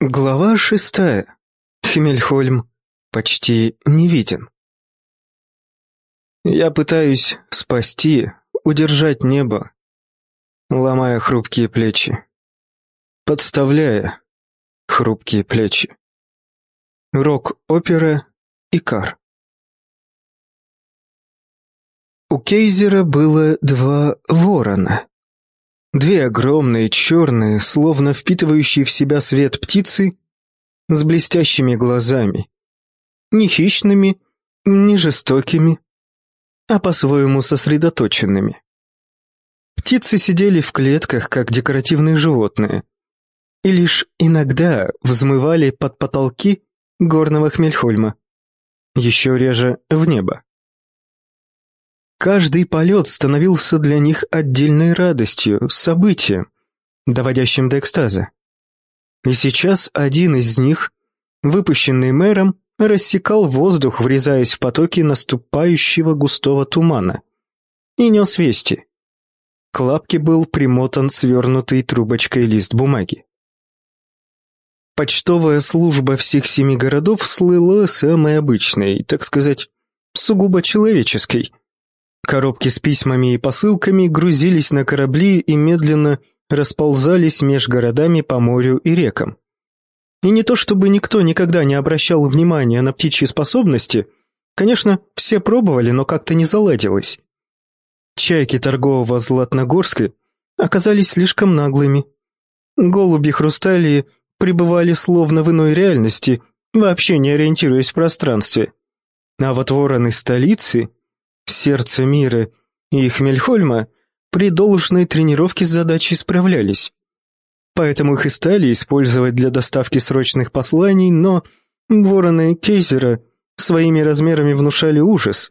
Глава шестая. Химмельхольм почти не виден. Я пытаюсь спасти, удержать небо, ломая хрупкие плечи, подставляя хрупкие плечи. Рок-опера «Икар». У Кейзера было два ворона. Две огромные, черные, словно впитывающие в себя свет птицы, с блестящими глазами. Не хищными, не жестокими, а по-своему сосредоточенными. Птицы сидели в клетках, как декоративные животные, и лишь иногда взмывали под потолки горного Хмельхольма, еще реже в небо. Каждый полет становился для них отдельной радостью, событием, доводящим до экстаза. И сейчас один из них, выпущенный мэром, рассекал воздух, врезаясь в потоки наступающего густого тумана. И нес вести. К лапке был примотан свернутый трубочкой лист бумаги. Почтовая служба всех семи городов слыла самой обычной, так сказать, сугубо человеческой – Коробки с письмами и посылками грузились на корабли и медленно расползались меж городами по морю и рекам. И не то чтобы никто никогда не обращал внимания на птичьи способности, конечно, все пробовали, но как-то не заладилось. Чайки торгового Златногорска оказались слишком наглыми. Голуби хрусталии пребывали словно в иной реальности, вообще не ориентируясь в пространстве. А вот вороны столицы сердце мира и Хмельхольма при должной тренировке с задачей справлялись. Поэтому их и стали использовать для доставки срочных посланий, но вороны Кейзера своими размерами внушали ужас,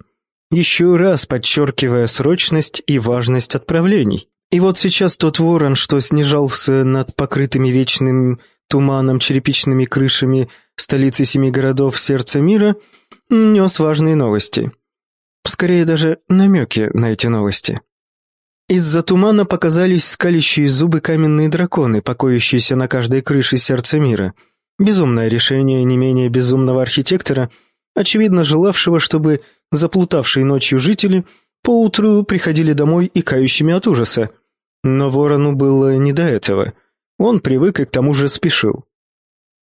еще раз подчеркивая срочность и важность отправлений. И вот сейчас тот ворон, что снижался над покрытыми вечным туманом черепичными крышами столицы семи городов сердца мира, нес важные новости – Скорее даже намеки на эти новости. Из-за тумана показались скалящие зубы каменные драконы, покоящиеся на каждой крыше сердца мира. Безумное решение не менее безумного архитектора, очевидно желавшего, чтобы заплутавшие ночью жители поутру приходили домой и кающими от ужаса. Но ворону было не до этого. Он привык и к тому же спешил.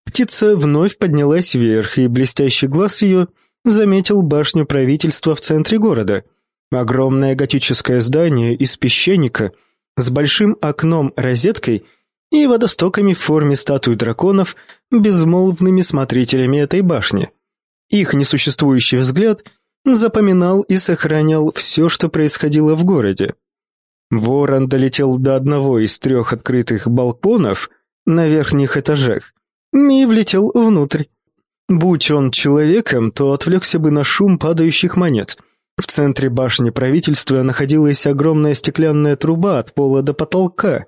Птица вновь поднялась вверх, и блестящий глаз ее – заметил башню правительства в центре города. Огромное готическое здание из песчаника с большим окном-розеткой и водостоками в форме статуй драконов, безмолвными смотрителями этой башни. Их несуществующий взгляд запоминал и сохранял все, что происходило в городе. Ворон долетел до одного из трех открытых балконов на верхних этажах и влетел внутрь. Будь он человеком, то отвлекся бы на шум падающих монет. В центре башни правительства находилась огромная стеклянная труба от пола до потолка.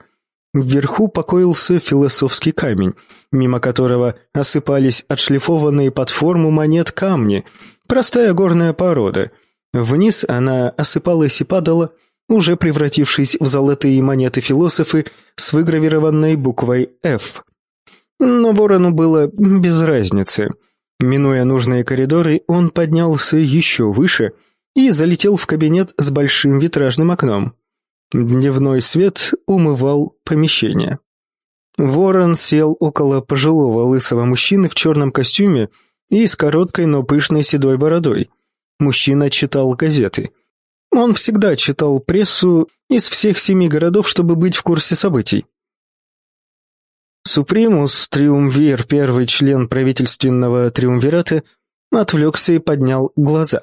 Вверху покоился философский камень, мимо которого осыпались отшлифованные под форму монет камни, простая горная порода. Вниз она осыпалась и падала, уже превратившись в золотые монеты философы с выгравированной буквой «Ф». Но ворону было без разницы – Минуя нужные коридоры, он поднялся еще выше и залетел в кабинет с большим витражным окном. Дневной свет умывал помещение. Ворон сел около пожилого лысого мужчины в черном костюме и с короткой, но пышной седой бородой. Мужчина читал газеты. Он всегда читал прессу из всех семи городов, чтобы быть в курсе событий. Супримус, триумвир, первый член правительственного триумвирата, отвлекся и поднял глаза.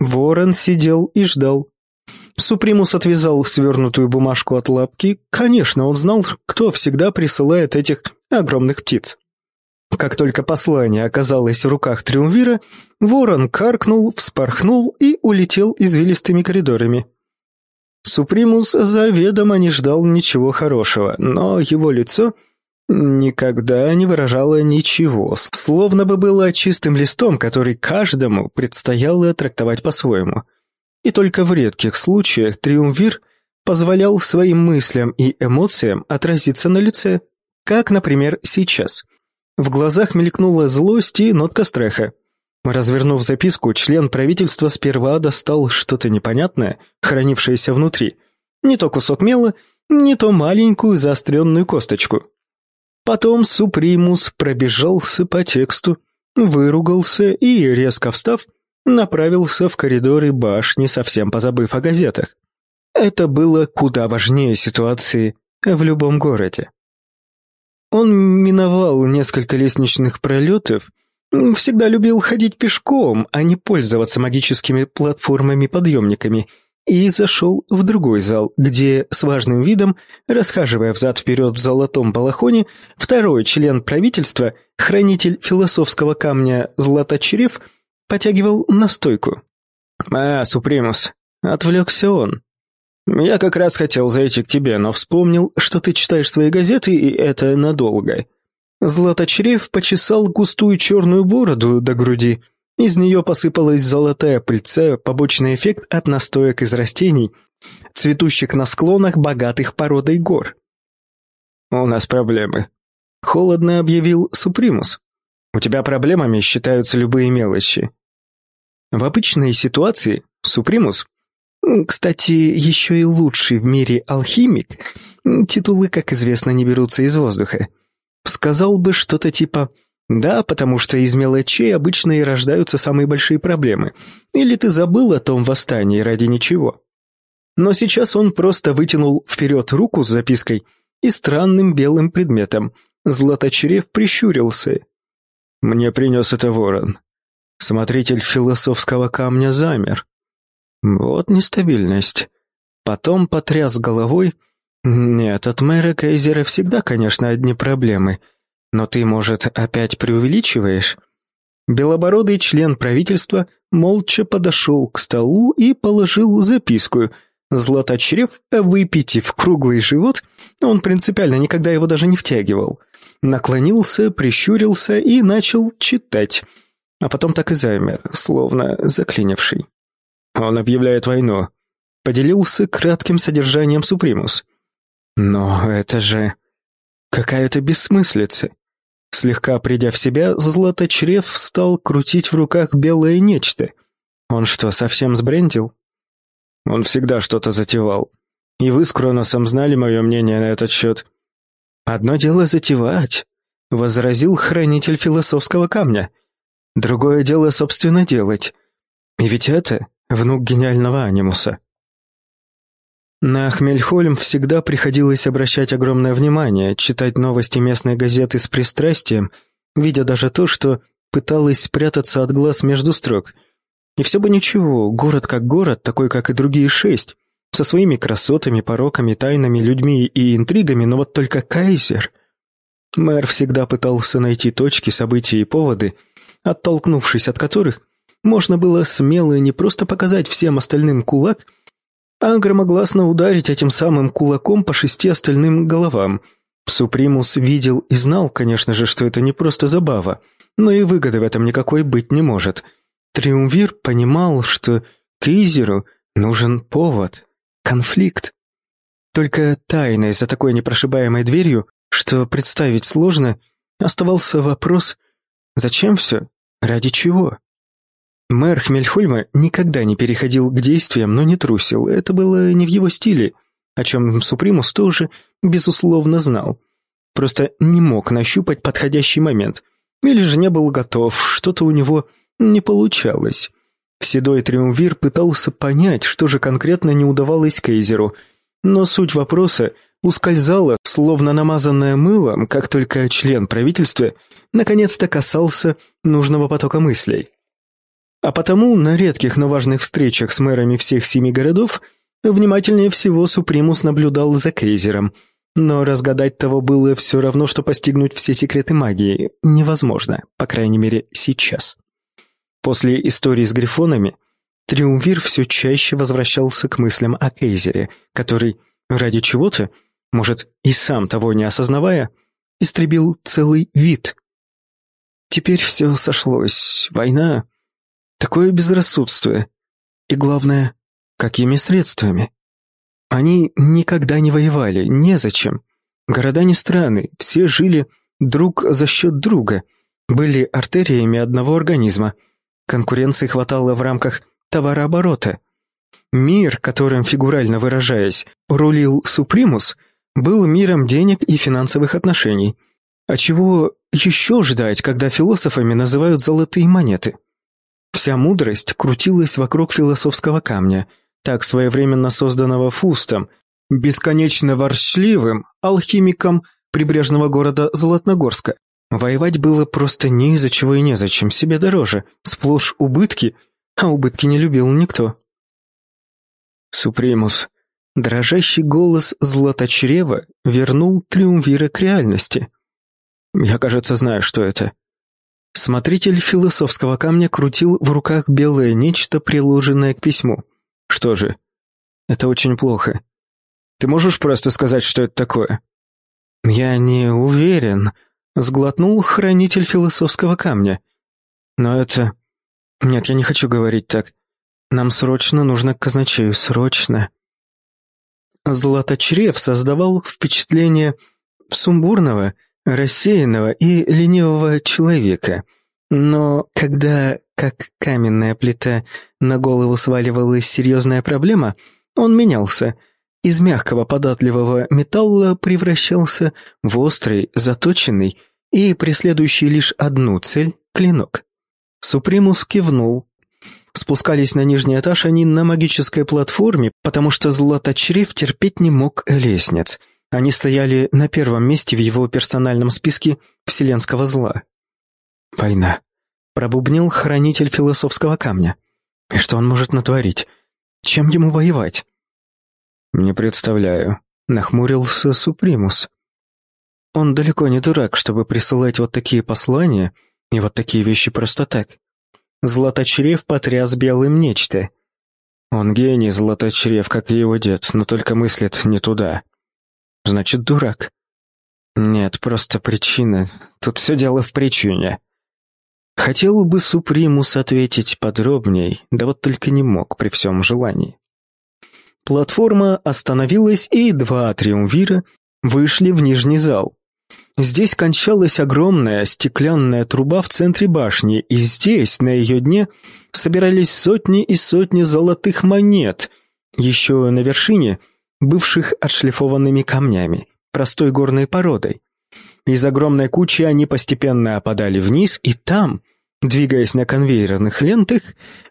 Ворон сидел и ждал. Супримус отвязал свернутую бумажку от лапки. Конечно, он знал, кто всегда присылает этих огромных птиц. Как только послание оказалось в руках Триумвира, ворон каркнул, вспорхнул и улетел извилистыми коридорами. Супримус заведомо не ждал ничего хорошего, но его лицо никогда не выражало ничего, словно бы было чистым листом, который каждому предстояло трактовать по-своему. И только в редких случаях триумвир позволял своим мыслям и эмоциям отразиться на лице, как, например, сейчас. В глазах мелькнула злость и нотка страха. Развернув записку, член правительства сперва достал что-то непонятное, хранившееся внутри. Не то кусок мела, не то маленькую заостренную косточку. Потом Супримус пробежался по тексту, выругался и, резко встав, направился в коридоры башни, совсем позабыв о газетах. Это было куда важнее ситуации в любом городе. Он миновал несколько лестничных пролетов, всегда любил ходить пешком, а не пользоваться магическими платформами-подъемниками, и зашел в другой зал, где с важным видом, расхаживая взад-вперед в золотом балахоне, второй член правительства, хранитель философского камня Златочерев, потягивал настойку. «А, Супримус», — отвлекся он. «Я как раз хотел зайти к тебе, но вспомнил, что ты читаешь свои газеты, и это надолго». Златочрев почесал густую черную бороду до груди. Из нее посыпалась золотая пыльца, побочный эффект от настоек из растений, цветущих на склонах богатых породой гор. «У нас проблемы», — холодно объявил Супримус. «У тебя проблемами считаются любые мелочи». В обычной ситуации Супримус кстати, еще и лучший в мире алхимик, титулы, как известно, не берутся из воздуха, сказал бы что-то типа «Да, потому что из мелочей обычно и рождаются самые большие проблемы. Или ты забыл о том восстании ради ничего». Но сейчас он просто вытянул вперед руку с запиской и странным белым предметом. Златочрев прищурился. «Мне принес это ворон». Смотритель философского камня замер. Вот нестабильность. Потом потряс головой. Нет, от мэра Кейзера всегда, конечно, одни проблемы. Но ты, может, опять преувеличиваешь? Белобородый член правительства молча подошел к столу и положил записку. Златочрев, выпитив круглый живот, он принципиально никогда его даже не втягивал, наклонился, прищурился и начал читать, а потом так и замер, словно заклинивший. Он объявляет войну. Поделился кратким содержанием Супримус. Но это же... Какая-то бессмыслица. Слегка придя в себя, Златочрев стал крутить в руках белое нечто. Он что, совсем сбрендил? Он всегда что-то затевал. И вы с Кроносом знали мое мнение на этот счет. «Одно дело затевать», — возразил хранитель философского камня. «Другое дело, собственно, делать. И ведь это внук гениального анимуса. На Хмельхольм всегда приходилось обращать огромное внимание, читать новости местной газеты с пристрастием, видя даже то, что пыталась спрятаться от глаз между строк. И все бы ничего, город как город, такой, как и другие шесть, со своими красотами, пороками, тайнами, людьми и интригами, но вот только Кайзер... Мэр всегда пытался найти точки, события и поводы, оттолкнувшись от которых можно было смело не просто показать всем остальным кулак, а громогласно ударить этим самым кулаком по шести остальным головам. Супримус видел и знал, конечно же, что это не просто забава, но и выгоды в этом никакой быть не может. Триумвир понимал, что Кейзеру нужен повод, конфликт. Только тайной за такой непрошибаемой дверью, что представить сложно, оставался вопрос «Зачем все? Ради чего?» Мэр Хмельхольма никогда не переходил к действиям, но не трусил. Это было не в его стиле, о чем Супримус тоже, безусловно, знал. Просто не мог нащупать подходящий момент. Или же не был готов, что-то у него не получалось. Седой Триумвир пытался понять, что же конкретно не удавалось Кейзеру, но суть вопроса ускользала, словно намазанная мылом, как только член правительства наконец-то касался нужного потока мыслей. А потому на редких, но важных встречах с мэрами всех семи городов внимательнее всего Супримус наблюдал за Кейзером. Но разгадать того было все равно, что постигнуть все секреты магии невозможно, по крайней мере, сейчас. После истории с грифонами Триумвир все чаще возвращался к мыслям о Кейзере, который ради чего-то, может, и сам того не осознавая, истребил целый вид. Теперь все сошлось. Война, Такое безрассудство. И главное, какими средствами? Они никогда не воевали, незачем. Города не страны, все жили друг за счет друга, были артериями одного организма. Конкуренции хватало в рамках товарооборота. Мир, которым, фигурально выражаясь, рулил Супримус, был миром денег и финансовых отношений. А чего еще ждать, когда философами называют золотые монеты? Вся мудрость крутилась вокруг философского камня, так своевременно созданного Фустом, бесконечно ворчливым алхимиком прибрежного города Золотногорска. Воевать было просто не из-за чего и незачем, себе дороже, сплошь убытки, а убытки не любил никто. Супримус, дрожащий голос Златочрева вернул Триумвира к реальности. Я, кажется, знаю, что это. Смотритель философского камня крутил в руках белое нечто, приложенное к письму. Что же? Это очень плохо. Ты можешь просто сказать, что это такое? Я не уверен, сглотнул хранитель философского камня. Но это... Нет, я не хочу говорить так. Нам срочно нужно к казначею, срочно. Златочрев создавал впечатление сумбурного, рассеянного и ленивого человека. Но когда, как каменная плита, на голову сваливалась серьезная проблема, он менялся. Из мягкого податливого металла превращался в острый, заточенный и преследующий лишь одну цель — клинок. Супримус кивнул. Спускались на нижний этаж они на магической платформе, потому что Златочрев терпеть не мог лестниц — они стояли на первом месте в его персональном списке вселенского зла. «Война», — пробубнил хранитель философского камня. «И что он может натворить? Чем ему воевать?» «Не представляю», — нахмурился Супримус. «Он далеко не дурак, чтобы присылать вот такие послания и вот такие вещи просто так. Златочрев потряс белым нечто. Он гений, Златочрев, как и его дед, но только мыслит не туда. Значит, дурак. Нет, просто причина. Тут все дело в причине. Хотел бы Супримус ответить подробней, да вот только не мог при всем желании. Платформа остановилась, и два триумвира вышли в нижний зал. Здесь кончалась огромная стеклянная труба в центре башни, и здесь, на ее дне, собирались сотни и сотни золотых монет. Еще на вершине — бывших отшлифованными камнями, простой горной породой. Из огромной кучи они постепенно опадали вниз, и там, двигаясь на конвейерных лентах,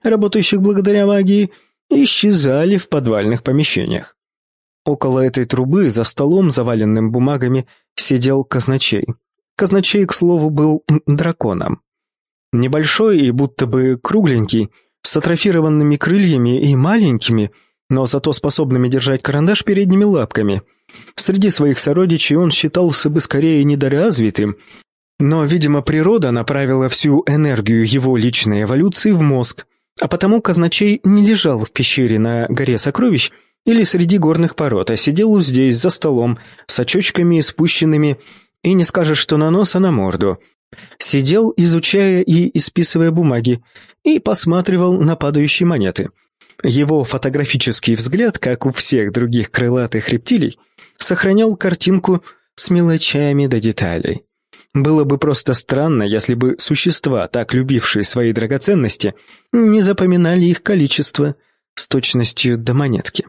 работающих благодаря магии, исчезали в подвальных помещениях. Около этой трубы, за столом, заваленным бумагами, сидел казначей. Казначей, к слову, был драконом. Небольшой и будто бы кругленький, с атрофированными крыльями и маленькими – но зато способными держать карандаш передними лапками. Среди своих сородичей он считался бы скорее недоразвитым, но, видимо, природа направила всю энергию его личной эволюции в мозг, а потому казначей не лежал в пещере на горе сокровищ или среди горных пород, а сидел здесь, за столом, с очочками спущенными, и не скажешь, что на нос, а на морду. Сидел, изучая и исписывая бумаги, и посматривал на падающие монеты – его фотографический взгляд, как у всех других крылатых рептилий, сохранял картинку с мелочами до деталей. Было бы просто странно, если бы существа, так любившие свои драгоценности, не запоминали их количество с точностью до монетки.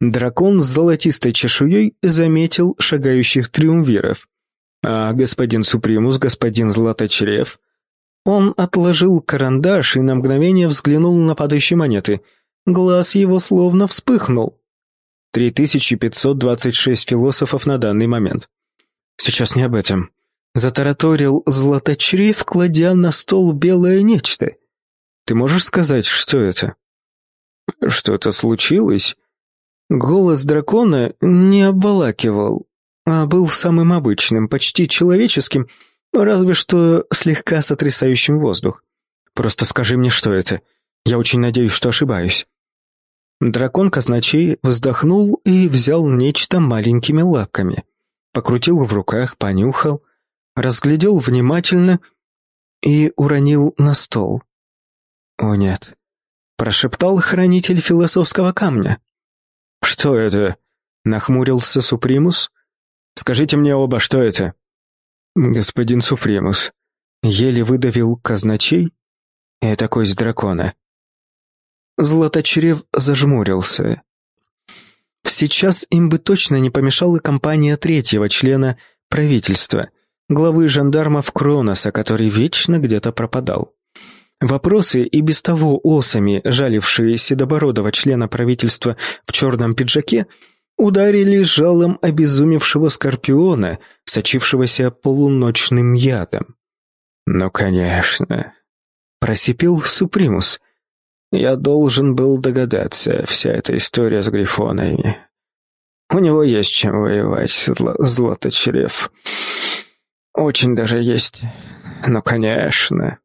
Дракон с золотистой чешуей заметил шагающих триумвиров. А господин Супримус, господин Златочрев... Он отложил карандаш и на мгновение взглянул на падающие монеты — Глаз его словно вспыхнул. 3526 философов на данный момент. Сейчас не об этом. Затараторил Златочрев, кладя на стол белое нечто. Ты можешь сказать, что это? Что-то случилось? Голос дракона не обволакивал, а был самым обычным, почти человеческим, разве что слегка сотрясающим воздух. Просто скажи мне, что это. Я очень надеюсь, что ошибаюсь. Дракон казначей вздохнул и взял нечто маленькими лапками. Покрутил в руках, понюхал, разглядел внимательно и уронил на стол. «О нет», — прошептал хранитель философского камня. «Что это?» — нахмурился Супримус. «Скажите мне оба, что это?» господин Супремус, еле выдавил казначей такой с дракона. Златочрев зажмурился. Сейчас им бы точно не помешала компания третьего члена правительства, главы жандармов Кроноса, который вечно где-то пропадал. Вопросы и без того осами, жалившие седобородого члена правительства в черном пиджаке, ударили жалом обезумевшего скорпиона, сочившегося полуночным ядом. «Ну, конечно», — просипел Супримус. «Я должен был догадаться, вся эта история с грифонами. У него есть чем воевать, зло златочрев. Очень даже есть. Ну, конечно».